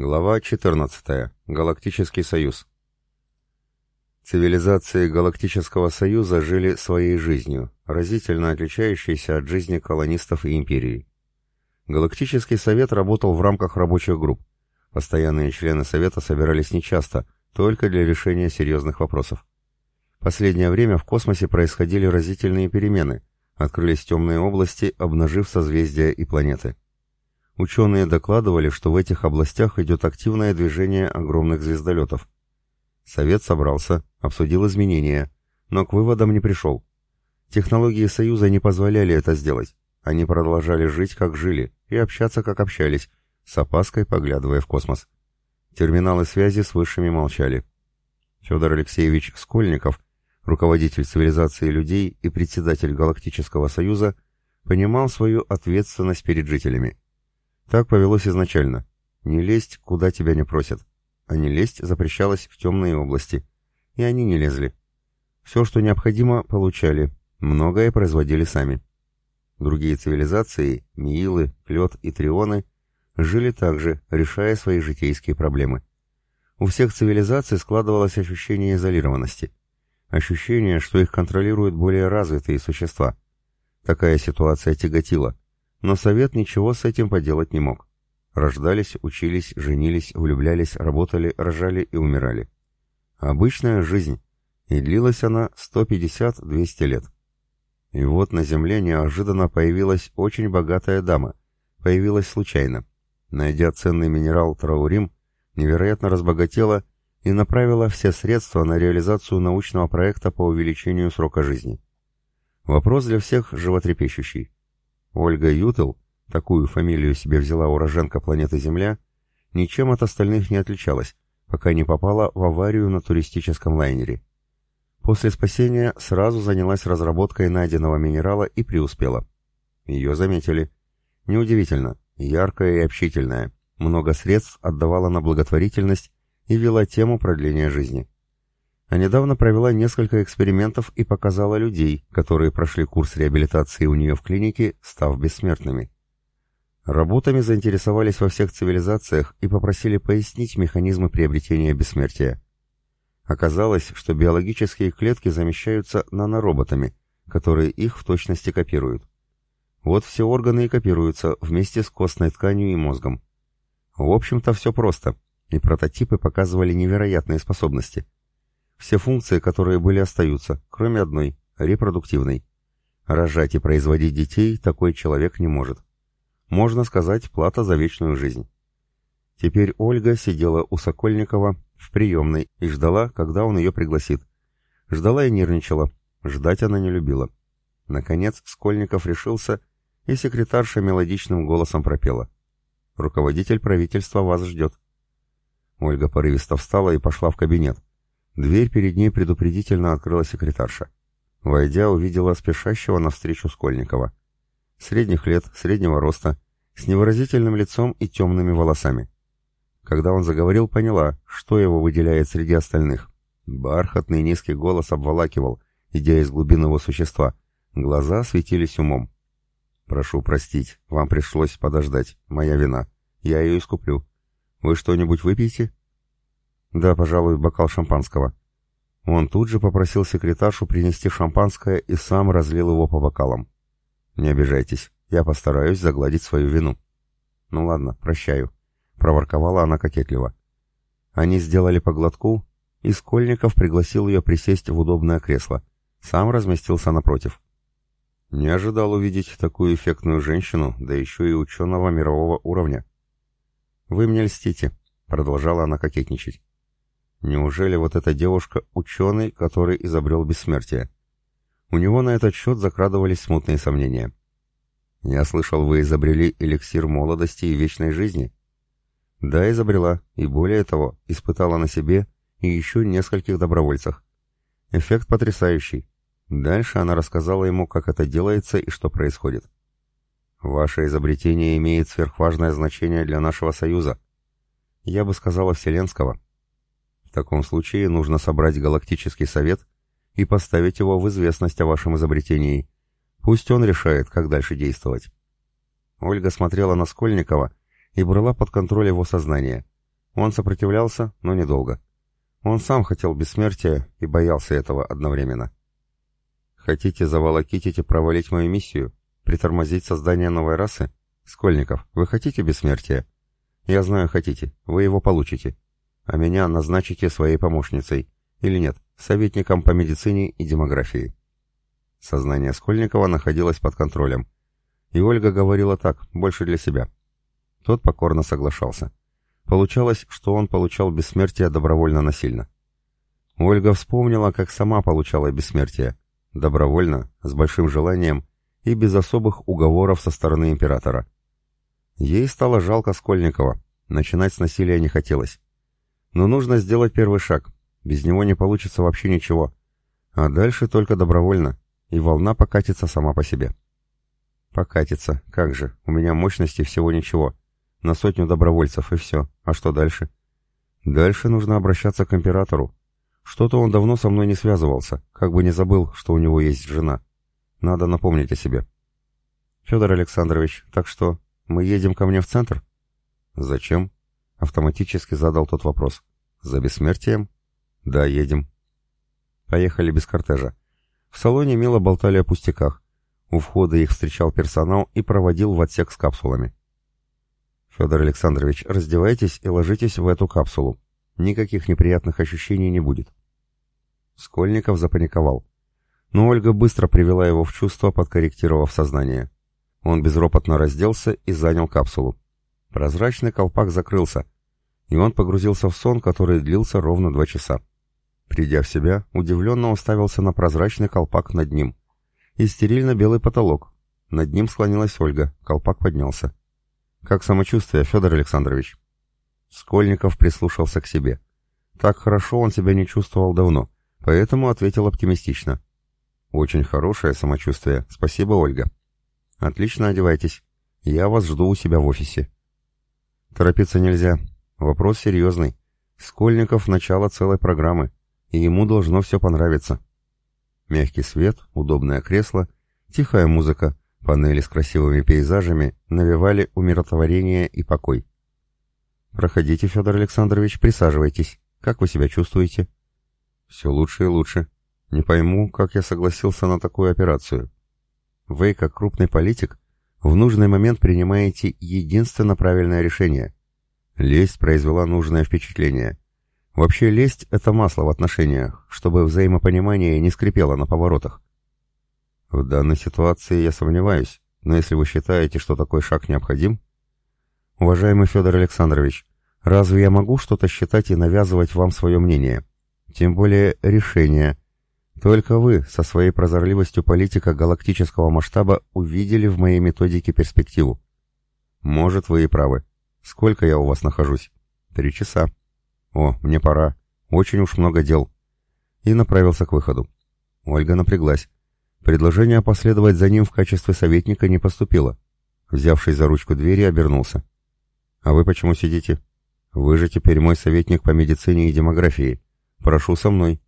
Глава 14. Галактический союз. Цивилизации Галактического союза жили своей жизнью, разительно отличающейся от жизни колонистов и империи. Галактический совет работал в рамках рабочих групп. Постоянные члены совета собирались нечасто, только для решения серьезных вопросов. Последнее время в космосе происходили разительные перемены, открылись темные области, обнажив созвездия и планеты. Ученые докладывали, что в этих областях идет активное движение огромных звездолетов. Совет собрался, обсудил изменения, но к выводам не пришел. Технологии Союза не позволяли это сделать. Они продолжали жить, как жили, и общаться, как общались, с опаской поглядывая в космос. Терминалы связи с высшими молчали. Федор Алексеевич Скольников, руководитель цивилизации людей и председатель Галактического Союза, понимал свою ответственность перед жителями. Так повелось изначально. Не лезть, куда тебя не просят. А не лезть запрещалось в темные области. И они не лезли. Все, что необходимо, получали. Многое производили сами. Другие цивилизации, Миилы, Клет и Трионы, жили также, решая свои житейские проблемы. У всех цивилизаций складывалось ощущение изолированности. Ощущение, что их контролируют более развитые существа. Такая ситуация тяготила – но совет ничего с этим поделать не мог. Рождались, учились, женились, влюблялись, работали, рожали и умирали. Обычная жизнь, и длилась она 150-200 лет. И вот на земле неожиданно появилась очень богатая дама. Появилась случайно. Найдя ценный минерал траурим, невероятно разбогатела и направила все средства на реализацию научного проекта по увеличению срока жизни. Вопрос для всех животрепещущий. Ольга Ютел, такую фамилию себе взяла уроженка планеты Земля, ничем от остальных не отличалась, пока не попала в аварию на туристическом лайнере. После спасения сразу занялась разработкой найденного минерала и преуспела. Ее заметили. Неудивительно, яркая и общительная, много средств отдавала на благотворительность и вела тему продления жизни а недавно провела несколько экспериментов и показала людей, которые прошли курс реабилитации у нее в клинике, став бессмертными. Работами заинтересовались во всех цивилизациях и попросили пояснить механизмы приобретения бессмертия. Оказалось, что биологические клетки замещаются нанороботами, которые их в точности копируют. Вот все органы и копируются вместе с костной тканью и мозгом. В общем-то все просто, и прототипы показывали невероятные способности – все функции, которые были, остаются, кроме одной – репродуктивной. Рожать и производить детей такой человек не может. Можно сказать, плата за вечную жизнь. Теперь Ольга сидела у Сокольникова в приемной и ждала, когда он ее пригласит. Ждала и нервничала. Ждать она не любила. Наконец Скольников решился, и секретарша мелодичным голосом пропела. «Руководитель правительства вас ждет». Ольга порывисто встала и пошла в кабинет. Дверь перед ней предупредительно открыла секретарша. Войдя, увидела спешащего навстречу Скольникова. Средних лет, среднего роста, с невыразительным лицом и темными волосами. Когда он заговорил, поняла, что его выделяет среди остальных. Бархатный низкий голос обволакивал, идя из глубин его существа. Глаза светились умом. «Прошу простить, вам пришлось подождать. Моя вина. Я ее искуплю. Вы что-нибудь выпьете?» «Да, пожалуй, бокал шампанского». Он тут же попросил секретаршу принести шампанское и сам разлил его по бокалам. «Не обижайтесь, я постараюсь загладить свою вину». «Ну ладно, прощаю», — проворковала она кокетливо. Они сделали по и Скольников пригласил ее присесть в удобное кресло. Сам разместился напротив. Не ожидал увидеть такую эффектную женщину, да еще и ученого мирового уровня. «Вы мне льстите», — продолжала она кокетничать. Неужели вот эта девушка — ученый, который изобрел бессмертие? У него на этот счет закрадывались смутные сомнения. «Я слышал, вы изобрели эликсир молодости и вечной жизни?» «Да, изобрела, и более того, испытала на себе и еще нескольких добровольцах. Эффект потрясающий. Дальше она рассказала ему, как это делается и что происходит. Ваше изобретение имеет сверхважное значение для нашего Союза. Я бы сказала вселенского. В таком случае нужно собрать галактический совет и поставить его в известность о вашем изобретении. Пусть он решает, как дальше действовать. Ольга смотрела на Скольникова и брала под контроль его сознание. Он сопротивлялся, но недолго. Он сам хотел бессмертия и боялся этого одновременно. Хотите заволокить и провалить мою миссию? Притормозить создание новой расы? Скольников, вы хотите бессмертия? Я знаю, хотите. Вы его получите. А меня назначите своей помощницей. Или нет, советником по медицине и демографии. Сознание Скольникова находилось под контролем. И Ольга говорила так, больше для себя. Тот покорно соглашался. Получалось, что он получал бессмертие добровольно-насильно. Ольга вспомнила, как сама получала бессмертие. Добровольно, с большим желанием и без особых уговоров со стороны императора. Ей стало жалко Скольникова, начинать с насилия не хотелось. Но нужно сделать первый шаг, без него не получится вообще ничего. А дальше только добровольно, и волна покатится сама по себе. Покатится, как же, у меня мощности всего ничего. На сотню добровольцев и все. А что дальше? Дальше нужно обращаться к императору. Что-то он давно со мной не связывался, как бы не забыл, что у него есть жена. Надо напомнить о себе. Федор Александрович, так что, мы едем ко мне в центр? Зачем? Автоматически задал тот вопрос. За бессмертием? Да, едем. Поехали без кортежа. В салоне мило болтали о пустяках. У входа их встречал персонал и проводил в отсек с капсулами. «Федор Александрович, раздевайтесь и ложитесь в эту капсулу. Никаких неприятных ощущений не будет». Скольников запаниковал. Но Ольга быстро привела его в чувство, подкорректировав сознание. Он безропотно разделся и занял капсулу. Прозрачный колпак закрылся, и он погрузился в сон, который длился ровно два часа. Придя в себя, удивленно уставился на прозрачный колпак над ним. И стерильно-белый потолок. Над ним склонилась Ольга, колпак поднялся. «Как самочувствие, Федор Александрович?» Скольников прислушался к себе. Так хорошо он себя не чувствовал давно, поэтому ответил оптимистично. «Очень хорошее самочувствие. Спасибо, Ольга». «Отлично одевайтесь. Я вас жду у себя в офисе». «Торопиться нельзя. Вопрос серьезный. Скольников — начало целой программы и ему должно все понравиться. Мягкий свет, удобное кресло, тихая музыка, панели с красивыми пейзажами навевали умиротворение и покой. «Проходите, Федор Александрович, присаживайтесь. Как вы себя чувствуете?» «Все лучше и лучше. Не пойму, как я согласился на такую операцию. Вы, как крупный политик, в нужный момент принимаете единственно правильное решение. Лесть произвела нужное впечатление. Вообще лесть — это масло в отношениях, чтобы взаимопонимание не скрипело на поворотах. В данной ситуации я сомневаюсь, но если вы считаете, что такой шаг необходим... Уважаемый Федор Александрович, разве я могу что-то считать и навязывать вам свое мнение? Тем более решение. Только вы со своей прозорливостью политика галактического масштаба увидели в моей методике перспективу. Может, вы и правы. Сколько я у вас нахожусь? Три часа. «О, мне пора. Очень уж много дел». И направился к выходу. Ольга напряглась. Предложение последовать за ним в качестве советника не поступило. Взявшись за ручку двери, обернулся. «А вы почему сидите? Вы же теперь мой советник по медицине и демографии. Прошу со мной».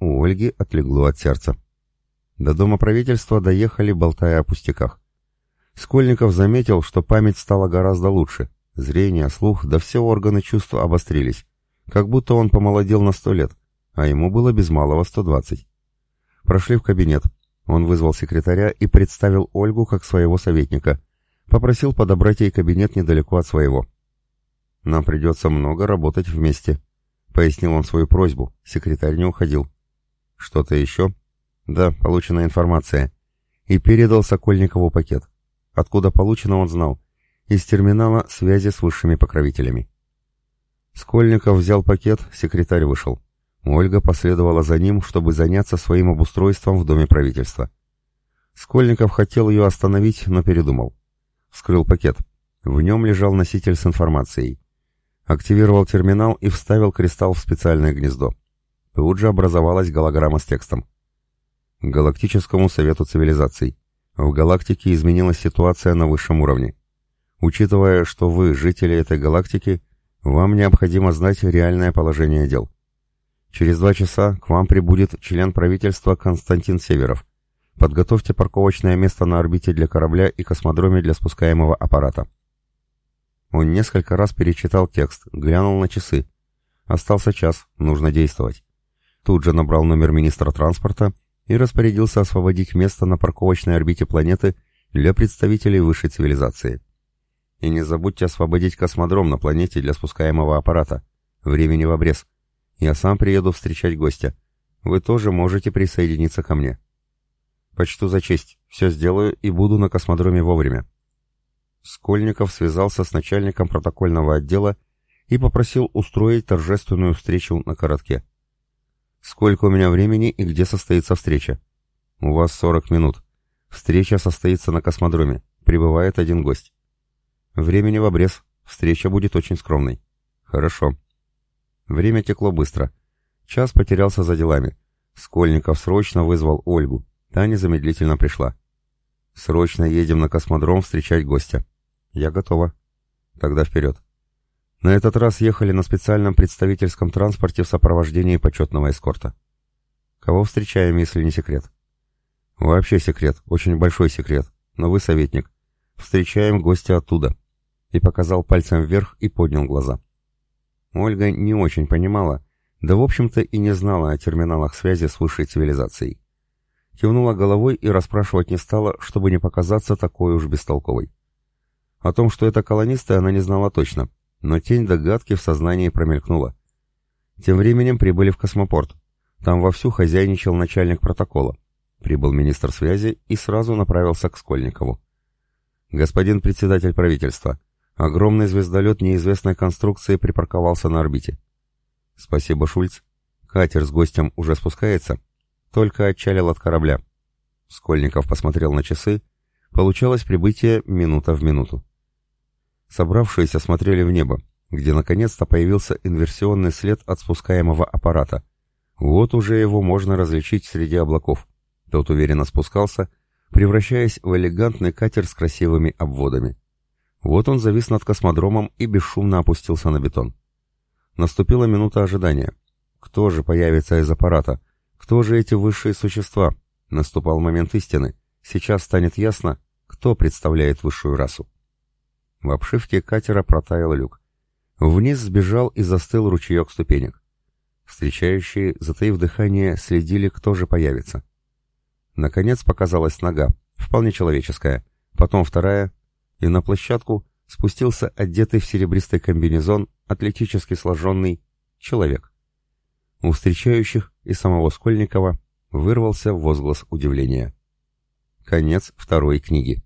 У Ольги отлегло от сердца. До дома правительства доехали, болтая о пустяках. Скольников заметил, что память стала гораздо лучше. Зрение, слух, да все органы чувств обострились. Как будто он помолодел на сто лет, а ему было без малого сто двадцать. Прошли в кабинет. Он вызвал секретаря и представил Ольгу как своего советника. Попросил подобрать ей кабинет недалеко от своего. «Нам придется много работать вместе», — пояснил он свою просьбу. Секретарь не уходил. «Что-то еще?» «Да, получена информация». И передал Сокольникову пакет. Откуда получено, он знал. Из терминала связи с высшими покровителями. Скольников взял пакет, секретарь вышел. Ольга последовала за ним, чтобы заняться своим обустройством в доме правительства. Скольников хотел ее остановить, но передумал. Вскрыл пакет. В нем лежал носитель с информацией. Активировал терминал и вставил кристалл в специальное гнездо. Тут же образовалась голограмма с текстом. Галактическому совету цивилизаций. В галактике изменилась ситуация на высшем уровне. Учитывая, что вы, жители этой галактики, вам необходимо знать реальное положение дел. Через два часа к вам прибудет член правительства Константин Северов. Подготовьте парковочное место на орбите для корабля и космодроме для спускаемого аппарата. Он несколько раз перечитал текст, глянул на часы. Остался час, нужно действовать. Тут же набрал номер министра транспорта и распорядился освободить место на парковочной орбите планеты для представителей высшей цивилизации. И не забудьте освободить космодром на планете для спускаемого аппарата. Времени в обрез. Я сам приеду встречать гостя. Вы тоже можете присоединиться ко мне. Почту за честь. Все сделаю и буду на космодроме вовремя. Скольников связался с начальником протокольного отдела и попросил устроить торжественную встречу на коротке. «Сколько у меня времени и где состоится встреча?» «У вас 40 минут. Встреча состоится на космодроме. Прибывает один гость». «Времени в обрез. Встреча будет очень скромной». «Хорошо». Время текло быстро. Час потерялся за делами. Скольников срочно вызвал Ольгу. Та незамедлительно пришла. «Срочно едем на космодром встречать гостя». «Я готова». «Тогда вперед». На этот раз ехали на специальном представительском транспорте в сопровождении почетного эскорта. Кого встречаем, если не секрет? Вообще секрет, очень большой секрет, но вы советник. Встречаем гостя оттуда. И показал пальцем вверх и поднял глаза. Ольга не очень понимала, да в общем-то и не знала о терминалах связи с высшей цивилизацией. Кивнула головой и расспрашивать не стала, чтобы не показаться такой уж бестолковой. О том, что это колонисты, она не знала точно, но тень догадки в сознании промелькнула. Тем временем прибыли в космопорт. Там вовсю хозяйничал начальник протокола. Прибыл министр связи и сразу направился к Скольникову. «Господин председатель правительства, огромный звездолет неизвестной конструкции припарковался на орбите». «Спасибо, Шульц. Катер с гостем уже спускается?» «Только отчалил от корабля». Скольников посмотрел на часы. Получалось прибытие минута в минуту. Собравшиеся смотрели в небо, где наконец-то появился инверсионный след от спускаемого аппарата. Вот уже его можно различить среди облаков. Тот уверенно спускался, превращаясь в элегантный катер с красивыми обводами. Вот он завис над космодромом и бесшумно опустился на бетон. Наступила минута ожидания. Кто же появится из аппарата? Кто же эти высшие существа? Наступал момент истины. Сейчас станет ясно, кто представляет высшую расу. В обшивке катера протаял люк. Вниз сбежал и застыл ручеек ступенек. Встречающие, затаив дыхание, следили, кто же появится. Наконец показалась нога, вполне человеческая, потом вторая, и на площадку спустился одетый в серебристый комбинезон, атлетически сложенный, человек. У встречающих и самого Скольникова вырвался возглас удивления. Конец второй книги.